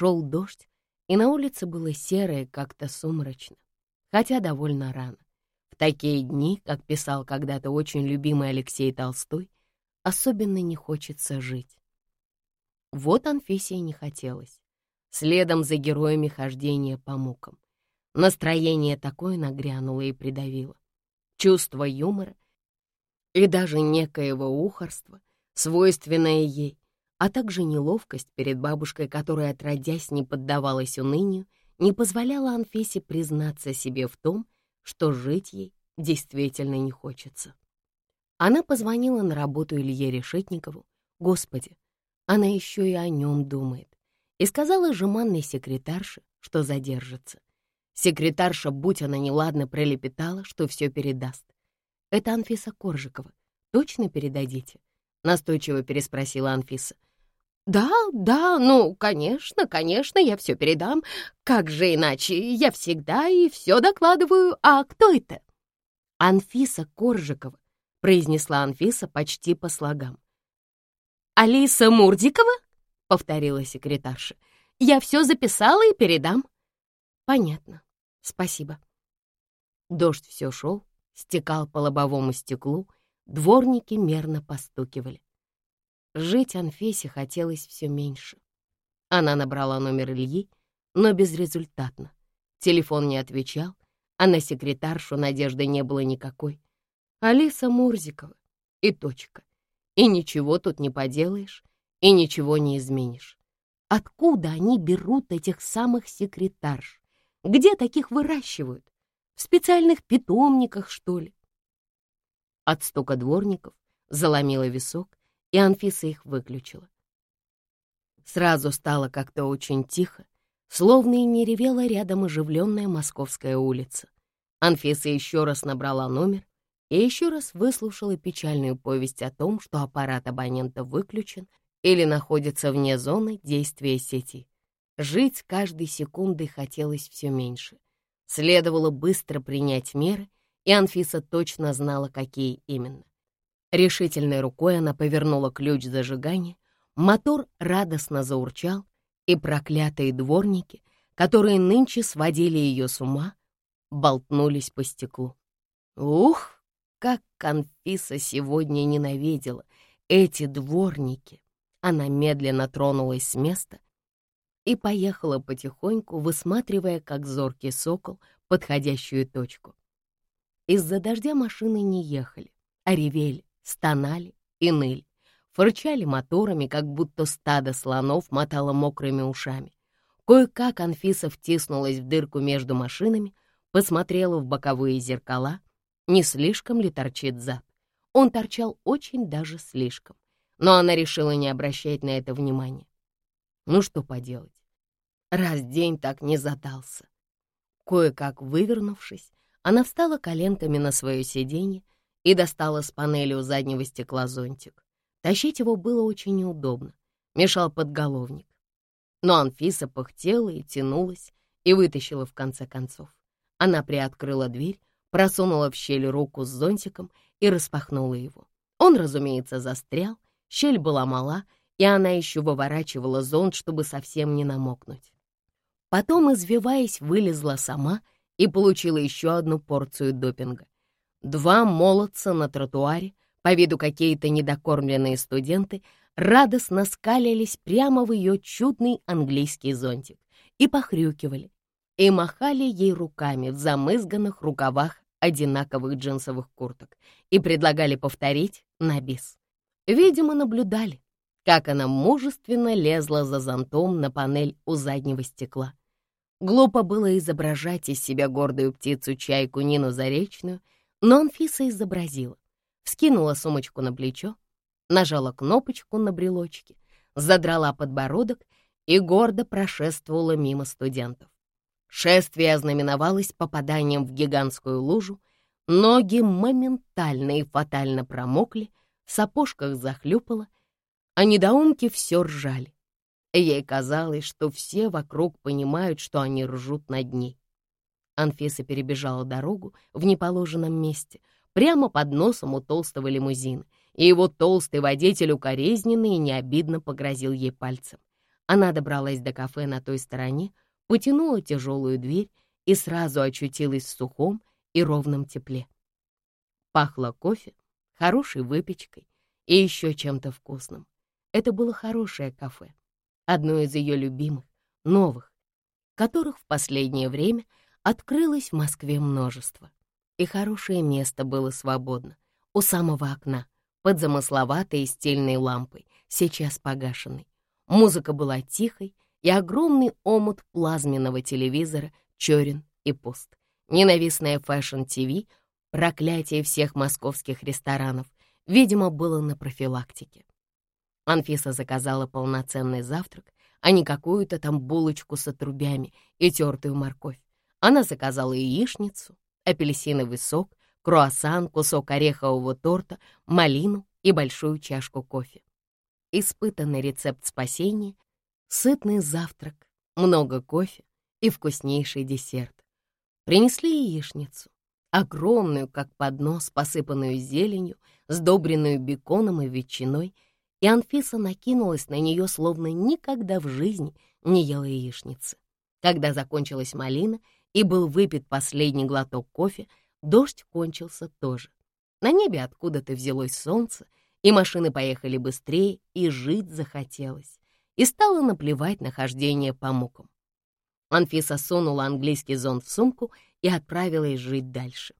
Шел дождь, и на улице было серо и как-то сумрачно, хотя довольно рано. В такие дни, как писал когда-то очень любимый Алексей Толстой, особенно не хочется жить. Вот Анфисии не хотелось. Следом за героями хождения по мукам. Настроение такое нагрянуло и придавило. Чувство юмора и даже некоего ухорства, свойственное ей, а также неловкость перед бабушкой, которая, отродясь, не поддавалась унынию, не позволяла Анфисе признаться себе в том, что жить ей действительно не хочется. Она позвонила на работу Илье Решетникову. Господи, она еще и о нем думает. И сказала жеманной секретарше, что задержится. Секретарша, будь она неладно, пролепетала, что все передаст. «Это Анфиса Коржикова. Точно передадите?» Настойчиво переспросила Анфиса. «Да, да, ну, конечно, конечно, я все передам. Как же иначе? Я всегда и все докладываю. А кто это?» «Анфиса Коржикова», — произнесла Анфиса почти по слогам. «Алиса Мурдикова?» — повторила секретарша. «Я все записала и передам». «Понятно. Спасибо». Дождь все шел, стекал по лобовому стеклу, дворники мерно постукивали. Жить Анфисе хотелось все меньше. Она набрала номер Ильи, но безрезультатно. Телефон не отвечал, а на секретаршу надежды не было никакой. Алиса Мурзикова и точка. И ничего тут не поделаешь, и ничего не изменишь. Откуда они берут этих самых секретарш? Где таких выращивают? В специальных питомниках, что ли? От стука дворников заломила висок, и Анфиса их выключила. Сразу стало как-то очень тихо, словно и не ревела рядом оживленная московская улица. Анфиса еще раз набрала номер и еще раз выслушала печальную повесть о том, что аппарат абонента выключен или находится вне зоны действия сети. Жить каждой секундой хотелось все меньше. Следовало быстро принять меры, и Анфиса точно знала, какие именно. Решительной рукой она повернула ключ зажигания, мотор радостно заурчал, и проклятые дворники, которые нынче сводили ее с ума, болтнулись по стеклу. Ух! Как Конфиса сегодня ненавидела эти дворники! Она медленно тронулась с места и поехала потихоньку, высматривая, как зоркий сокол, подходящую точку. Из-за дождя машины не ехали, а ревели, стонали и ныли. Фырчали моторами, как будто стадо слонов мотало мокрыми ушами. Кое-как Анфиса втиснулась в дырку между машинами, посмотрела в боковые зеркала — не слишком ли торчит зад. Он торчал очень даже слишком, но она решила не обращать на это внимания. Ну что поделать, раз день так не задался. Кое-как вывернувшись, она встала коленками на свое сиденье и достала с панели у заднего стекла зонтик. Тащить его было очень неудобно, мешал подголовник. Но Анфиса пыхтела и тянулась, и вытащила в конце концов. Она приоткрыла дверь, просунула в щель руку с зонтиком и распахнула его. Он, разумеется, застрял, щель была мала, и она еще выворачивала зонт, чтобы совсем не намокнуть. Потом, извиваясь, вылезла сама и получила еще одну порцию допинга. Два молодца на тротуаре, по виду какие-то недокормленные студенты, радостно скалились прямо в ее чудный английский зонтик и похрюкивали, и махали ей руками в замызганных рукавах одинаковых джинсовых курток и предлагали повторить на бис. Видимо, наблюдали, как она мужественно лезла за зонтом на панель у заднего стекла. Глупо было изображать из себя гордую птицу-чайку Нину Заречную, но Анфиса изобразила. Вскинула сумочку на плечо, нажала кнопочку на брелочке, задрала подбородок и гордо прошествовала мимо студентов. Шествие ознаменовалось попаданием в гигантскую лужу, ноги моментально и фатально промокли, в сапожках захлюпало, а недоумки все ржали. Ей казалось, что все вокруг понимают, что они ржут над ней. Анфиса перебежала дорогу в неположенном месте, прямо под носом у толстого лимузина, и его толстый водитель укоризненно и необидно погрозил ей пальцем. Она добралась до кафе на той стороне, потянула тяжелую дверь и сразу очутилась в сухом и ровном тепле. Пахло кофе, хорошей выпечкой и еще чем-то вкусным. Это было хорошее кафе, одно из ее любимых, новых, которых в последнее время открылось в Москве множество. И хорошее место было свободно, у самого окна, под замысловатой и стильной лампой, сейчас погашенной. Музыка была тихой, и огромный омут плазменного телевизора черен и пуст. Ненавистная Fashion TV, проклятие всех московских ресторанов, видимо, было на профилактике. Анфиса заказала полноценный завтрак, а не какую-то там булочку с отрубями и тертую морковь. Она заказала яичницу, апельсиновый сок, круассан, кусок орехового торта, малину и большую чашку кофе. Испытанный рецепт спасения, сытный завтрак, много кофе и вкуснейший десерт. Принесли яичницу, огромную, как поднос, посыпанную зеленью, сдобренную беконом и ветчиной, и Анфиса накинулась на нее, словно никогда в жизни не ела яичницы. Когда закончилась малина и был выпит последний глоток кофе, дождь кончился тоже. На небе откуда-то взялось солнце, и машины поехали быстрее, и жить захотелось. И стало наплевать на хождение по мукам. Анфиса сунула английский зонт в сумку и отправилась жить дальше.